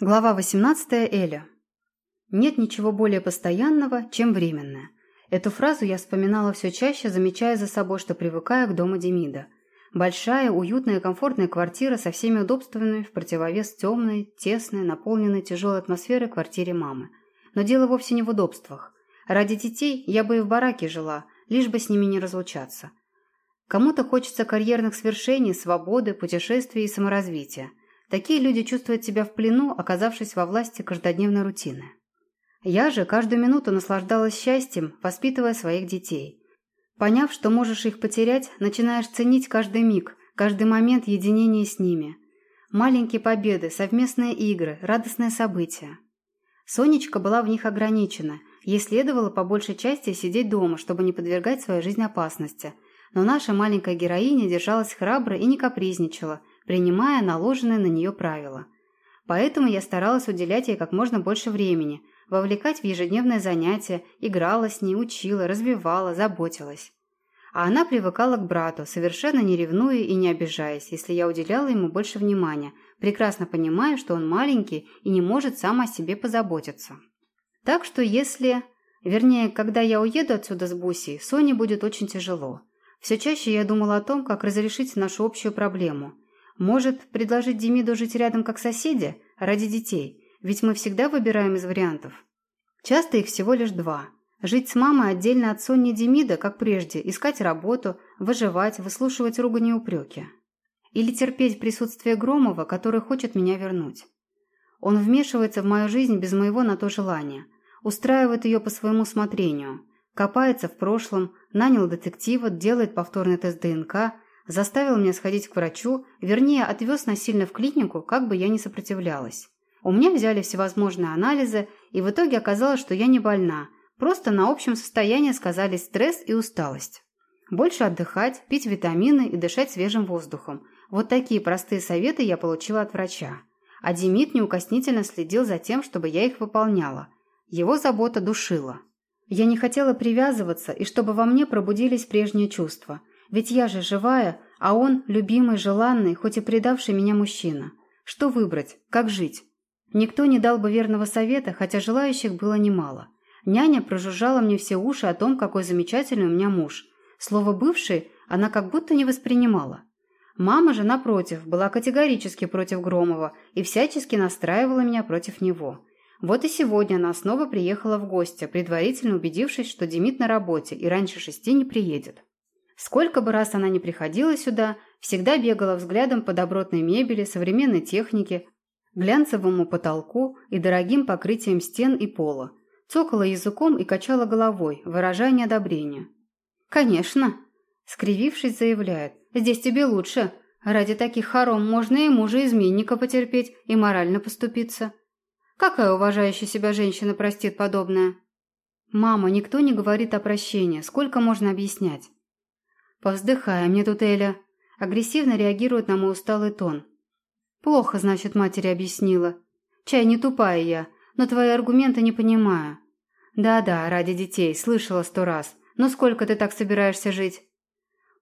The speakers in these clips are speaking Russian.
Глава 18 Эля. Нет ничего более постоянного, чем временное. Эту фразу я вспоминала все чаще, замечая за собой, что привыкаю к дому Демида. Большая, уютная комфортная квартира со всеми удобствами в противовес темной, тесной, наполненной тяжелой атмосферой квартире мамы. Но дело вовсе не в удобствах. Ради детей я бы и в бараке жила, лишь бы с ними не разлучаться. Кому-то хочется карьерных свершений, свободы, путешествий и саморазвития – Такие люди чувствуют себя в плену, оказавшись во власти каждодневной рутины. Я же каждую минуту наслаждалась счастьем, воспитывая своих детей. Поняв, что можешь их потерять, начинаешь ценить каждый миг, каждый момент единения с ними. Маленькие победы, совместные игры, радостные события. Сонечка была в них ограничена, ей следовало по большей части сидеть дома, чтобы не подвергать свою жизнь опасности. Но наша маленькая героиня держалась храбро и не капризничала – принимая наложенные на нее правила. Поэтому я старалась уделять ей как можно больше времени, вовлекать в ежедневные занятия, играла с ней, учила, развивала, заботилась. А она привыкала к брату, совершенно не ревнуя и не обижаясь, если я уделяла ему больше внимания, прекрасно понимая, что он маленький и не может сам о себе позаботиться. Так что если... Вернее, когда я уеду отсюда с Бусей, Соне будет очень тяжело. Все чаще я думала о том, как разрешить нашу общую проблему. Может, предложить Демиду жить рядом как соседи, ради детей, ведь мы всегда выбираем из вариантов. Часто их всего лишь два. Жить с мамой отдельно от Сони Демида, как прежде, искать работу, выживать, выслушивать ругань и упреки. Или терпеть присутствие Громова, который хочет меня вернуть. Он вмешивается в мою жизнь без моего на то желания, устраивает ее по своему смотрению, копается в прошлом, нанял детектива, делает повторный тест ДНК, Заставил меня сходить к врачу, вернее, отвез насильно в клинику, как бы я ни сопротивлялась. У меня взяли всевозможные анализы, и в итоге оказалось, что я не больна. Просто на общем состоянии сказались стресс и усталость. Больше отдыхать, пить витамины и дышать свежим воздухом. Вот такие простые советы я получила от врача. А Демид неукоснительно следил за тем, чтобы я их выполняла. Его забота душила. Я не хотела привязываться, и чтобы во мне пробудились прежние чувства – ведь я же живая, а он – любимый, желанный, хоть и предавший меня мужчина. Что выбрать? Как жить? Никто не дал бы верного совета, хотя желающих было немало. Няня прожужжала мне все уши о том, какой замечательный у меня муж. Слово «бывший» она как будто не воспринимала. Мама же, напротив, была категорически против Громова и всячески настраивала меня против него. Вот и сегодня она снова приехала в гости, предварительно убедившись, что Демид на работе и раньше шести не приедет. Сколько бы раз она ни приходила сюда, всегда бегала взглядом по добротной мебели, современной технике, глянцевому потолку и дорогим покрытием стен и пола. Цокала языком и качала головой, выражая неодобрение. «Конечно!» – скривившись, заявляет. «Здесь тебе лучше. Ради таких хором можно и мужа-изменника потерпеть, и морально поступиться. Какая уважающая себя женщина простит подобное?» «Мама, никто не говорит о прощении. Сколько можно объяснять?» «Повздыхай, мне тут Эля». Агрессивно реагирует на мой усталый тон. «Плохо, значит, матери объяснила. Чай не тупая я, но твои аргументы не понимаю». «Да-да, ради детей, слышала сто раз. Но сколько ты так собираешься жить?»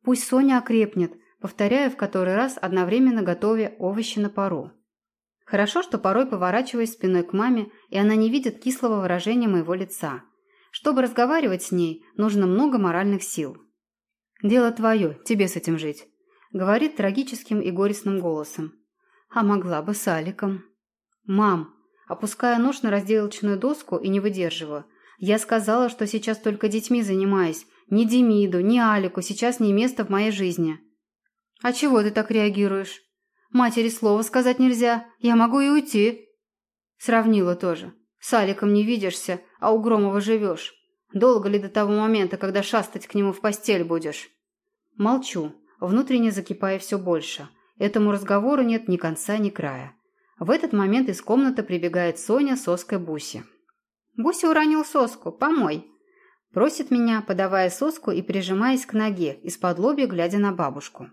«Пусть Соня окрепнет», повторяю в который раз, одновременно готовя овощи на пару. Хорошо, что порой поворачиваюсь спиной к маме, и она не видит кислого выражения моего лица. Чтобы разговаривать с ней, нужно много моральных сил. «Дело твое, тебе с этим жить», — говорит трагическим и горестным голосом. «А могла бы с Аликом». «Мам», опуская нож на разделочную доску и не выдерживаю, «я сказала, что сейчас только детьми занимаюсь. Ни Демиду, ни Алику сейчас не место в моей жизни». «А чего ты так реагируешь?» «Матери слова сказать нельзя. Я могу и уйти». Сравнила тоже. «С Аликом не видишься, а у Громова живешь. Долго ли до того момента, когда шастать к нему в постель будешь?» Молчу, внутренне закипая все больше. Этому разговору нет ни конца, ни края. В этот момент из комнаты прибегает Соня с соской Буси. «Буся уронил соску, помой!» Просит меня, подавая соску и прижимаясь к ноге, из-под лобья глядя на бабушку.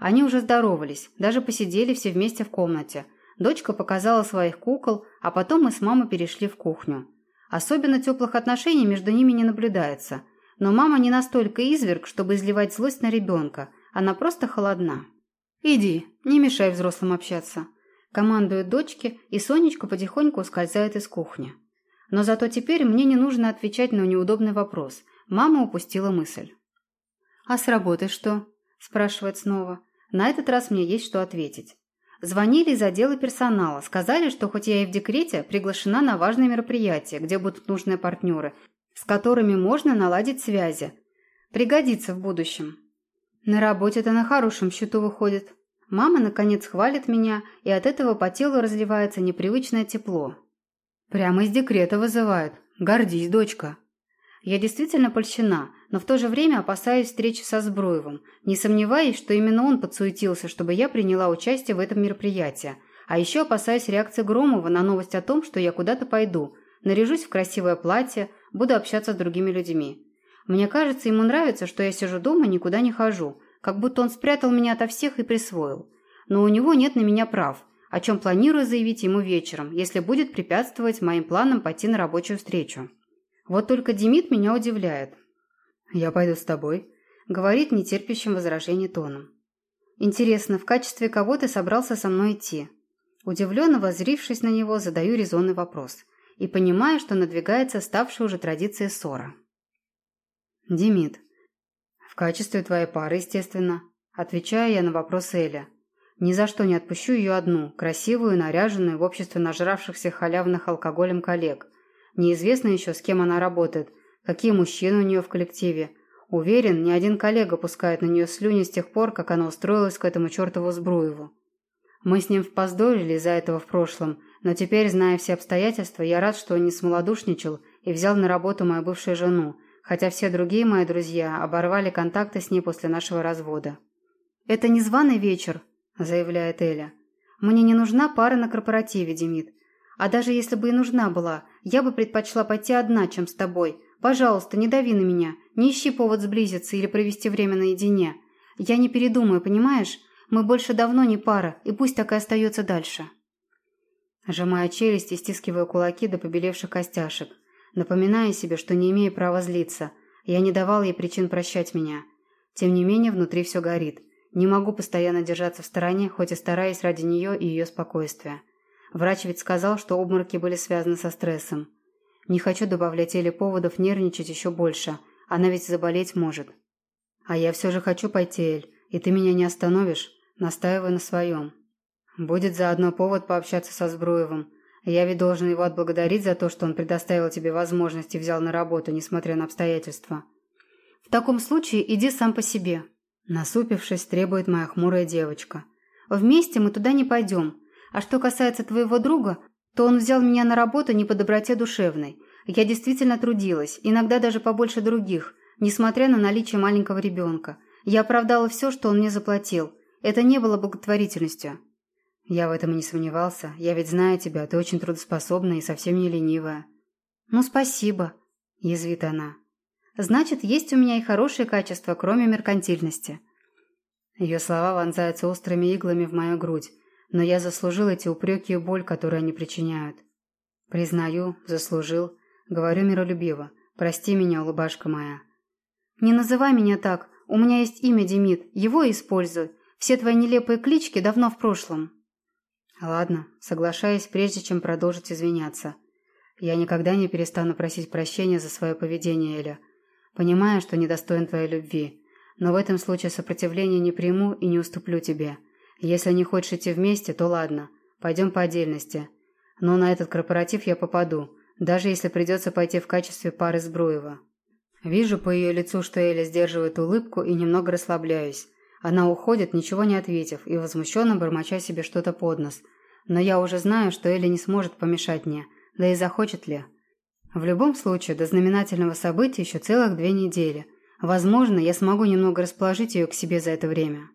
Они уже здоровались, даже посидели все вместе в комнате. Дочка показала своих кукол, а потом мы с мамой перешли в кухню. Особенно теплых отношений между ними не наблюдается. Но мама не настолько изверг, чтобы изливать злость на ребенка. Она просто холодна. «Иди, не мешай взрослым общаться». командует дочке, и Сонечка потихоньку ускользает из кухни. Но зато теперь мне не нужно отвечать на неудобный вопрос. Мама упустила мысль. «А с работы что?» – спрашивает снова. На этот раз мне есть что ответить. Звонили из отдела персонала, сказали, что хоть я и в декрете, приглашена на важное мероприятие, где будут нужные партнеры, с которыми можно наладить связи. Пригодится в будущем. На работе-то на хорошем счету выходит. Мама, наконец, хвалит меня, и от этого по телу разливается непривычное тепло. Прямо из декрета вызывает. Гордись, дочка. Я действительно польщена, но в то же время опасаюсь встречи со Збруевым, не сомневаясь, что именно он подсуетился, чтобы я приняла участие в этом мероприятии. А еще опасаюсь реакции Громова на новость о том, что я куда-то пойду, наряжусь в красивое платье, буду общаться с другими людьми. Мне кажется, ему нравится, что я сижу дома и никуда не хожу, как будто он спрятал меня ото всех и присвоил. Но у него нет на меня прав, о чем планирую заявить ему вечером, если будет препятствовать моим планам пойти на рабочую встречу. Вот только Демид меня удивляет. «Я пойду с тобой», — говорит нетерпящим возражений тоном. «Интересно, в качестве кого ты собрался со мной идти?» Удивленно возрившись на него, задаю резонный вопрос и понимаю, что надвигается ставшая уже традицией ссора. «Демид, в качестве твоей пары, естественно», — отвечаю я на вопрос Эля. «Ни за что не отпущу ее одну, красивую, наряженную в обществе нажравшихся халявных алкоголем коллег. Неизвестно еще, с кем она работает, какие мужчины у нее в коллективе. Уверен, ни один коллега пускает на нее слюни с тех пор, как она устроилась к этому чертову Сбруеву. Мы с ним впоздорили из-за этого в прошлом, но теперь, зная все обстоятельства, я рад, что он не смолодушничал и взял на работу мою бывшую жену, хотя все другие мои друзья оборвали контакты с ней после нашего развода. «Это не званый вечер», – заявляет Эля. «Мне не нужна пара на корпоративе, Демид. А даже если бы и нужна была, я бы предпочла пойти одна, чем с тобой. Пожалуйста, не дави на меня, не ищи повод сблизиться или провести время наедине. Я не передумаю, понимаешь? Мы больше давно не пара, и пусть так и остается дальше». Сжимая челюсть и стискивая кулаки до побелевших костяшек, напоминая себе, что не имею права злиться. Я не давал ей причин прощать меня. Тем не менее, внутри все горит. Не могу постоянно держаться в стороне, хоть и стараюсь ради нее и ее спокойствия. Врач ведь сказал, что обмороки были связаны со стрессом. Не хочу добавлять Эле поводов нервничать еще больше. Она ведь заболеть может. А я все же хочу пойти, Эль, и ты меня не остановишь, настаивая на своем. Будет заодно повод пообщаться со Збруевым. Я ведь должен его отблагодарить за то, что он предоставил тебе возможность и взял на работу, несмотря на обстоятельства. В таком случае иди сам по себе. Насупившись, требует моя хмурая девочка. Вместе мы туда не пойдем. А что касается твоего друга, то он взял меня на работу не по доброте душевной. Я действительно трудилась, иногда даже побольше других, несмотря на наличие маленького ребенка. Я оправдала все, что он мне заплатил. Это не было благотворительностью. Я в этом и не сомневался. Я ведь знаю тебя, ты очень трудоспособная и совсем не ленивая. Ну, спасибо, язвит она. Значит, есть у меня и хорошие качества, кроме меркантильности. Ее слова вонзаются острыми иглами в мою грудь, но я заслужил эти упреки и боль, которые они причиняют. Признаю, заслужил. Говорю миролюбиво. Прости меня, улыбашка моя. Не называй меня так. У меня есть имя Демид. Его используй. Все твои нелепые клички давно в прошлом. Ладно, соглашаюсь, прежде чем продолжить извиняться. Я никогда не перестану просить прощения за свое поведение, Эля. Понимаю, что недостоин твоей любви, но в этом случае сопротивления не приму и не уступлю тебе. Если не хочешь идти вместе, то ладно, пойдем по отдельности. Но на этот корпоратив я попаду, даже если придется пойти в качестве пары Збруева. Вижу по ее лицу, что Эля сдерживает улыбку и немного расслабляюсь. Она уходит, ничего не ответив, и возмущенно бормоча себе что-то под нос. Но я уже знаю, что Элли не сможет помешать мне, да и захочет ли. В любом случае, до знаменательного события еще целых две недели. Возможно, я смогу немного расположить ее к себе за это время.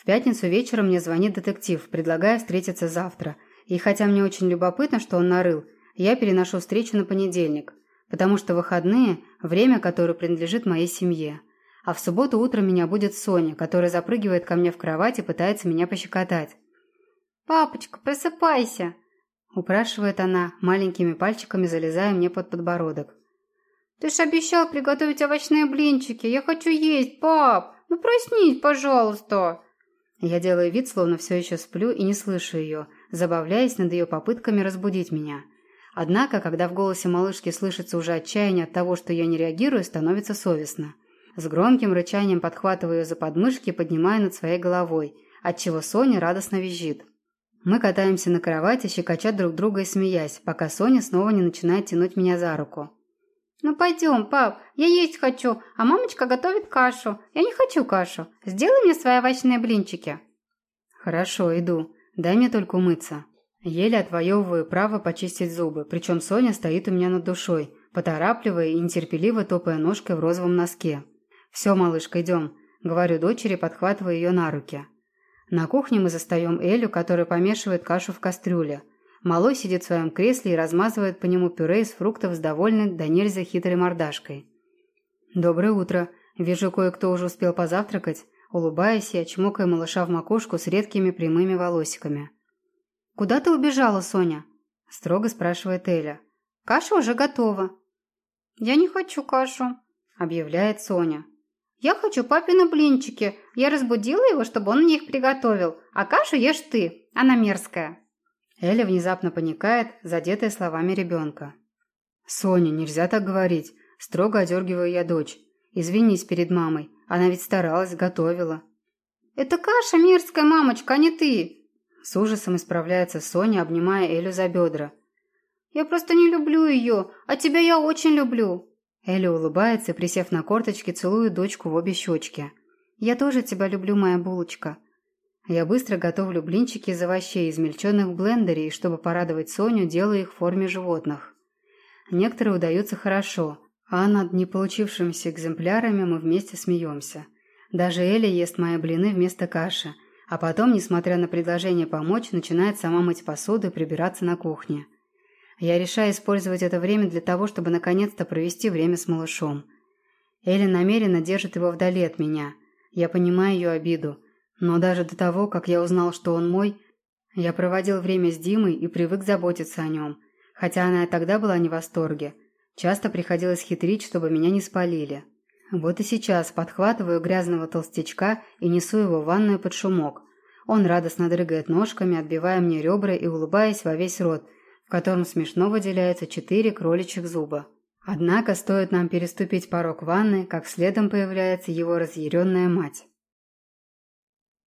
В пятницу вечером мне звонит детектив, предлагая встретиться завтра. И хотя мне очень любопытно, что он нарыл, я переношу встречу на понедельник, потому что выходные – время, которое принадлежит моей семье. А в субботу утром меня будет Соня, которая запрыгивает ко мне в кровать и пытается меня пощекотать. «Папочка, просыпайся!» – упрашивает она, маленькими пальчиками залезая мне под подбородок. «Ты ж обещал приготовить овощные блинчики. Я хочу есть, пап! Ну проснись, пожалуйста!» Я делаю вид, словно все еще сплю и не слышу ее, забавляясь над ее попытками разбудить меня. Однако, когда в голосе малышки слышится уже отчаяние от того, что я не реагирую, становится совестно. С громким рычанием подхватываю ее за подмышки и поднимаю над своей головой, отчего Соня радостно визжит. Мы катаемся на кровати, щекоча друг друга и смеясь, пока Соня снова не начинает тянуть меня за руку. «Ну пойдем, пап, я есть хочу, а мамочка готовит кашу. Я не хочу кашу. Сделай мне свои овощные блинчики». «Хорошо, иду. Дай мне только умыться». Еле отвоевываю право почистить зубы, причем Соня стоит у меня над душой, поторапливая и нетерпеливо топая ножкой в розовом носке. «Все, малышка, идем», — говорю дочери, подхватывая ее на руки. На кухне мы застаем Элю, которая помешивает кашу в кастрюле. Малой сидит в своем кресле и размазывает по нему пюре из фруктов с довольной да нельзя хитрой мордашкой. «Доброе утро. Вижу, кое-кто уже успел позавтракать». Улыбаясь, я чмокаю малыша в макушку с редкими прямыми волосиками. «Куда ты убежала, Соня?» – строго спрашивает Эля. «Каша уже готова». «Я не хочу кашу», – объявляет Соня. «Я хочу папины блинчики. Я разбудила его, чтобы он мне их приготовил. А кашу ешь ты. Она мерзкая». Эля внезапно паникает, задетая словами ребенка. «Соня, нельзя так говорить. Строго одергиваю я дочь. Извинись перед мамой. Она ведь старалась, готовила». «Это каша мерзкая, мамочка, а не ты!» С ужасом исправляется Соня, обнимая Элю за бедра. «Я просто не люблю ее, а тебя я очень люблю!» Эля улыбается, присев на корточки, целует дочку в обе щечки. «Я тоже тебя люблю, моя булочка!» Я быстро готовлю блинчики из овощей, измельченных в блендере, и чтобы порадовать Соню, делаю их в форме животных. Некоторые удаются хорошо, а над не получившимися экземплярами мы вместе смеемся. Даже Эля ест мои блины вместо каши, а потом, несмотря на предложение помочь, начинает сама мыть посуду и прибираться на кухне. Я решаю использовать это время для того, чтобы наконец-то провести время с малышом. Эля намеренно держит его вдали от меня. Я понимаю ее обиду – но даже до того, как я узнал, что он мой, я проводил время с Димой и привык заботиться о нем. Хотя она и тогда была не в восторге. Часто приходилось хитрить, чтобы меня не спалили. Вот и сейчас подхватываю грязного толстячка и несу его в ванную под шумок. Он радостно дрыгает ножками, отбивая мне ребра и улыбаясь во весь рот, в котором смешно выделяются четыре кроличьих зуба. Однако стоит нам переступить порог ванны, как следом появляется его разъяренная мать.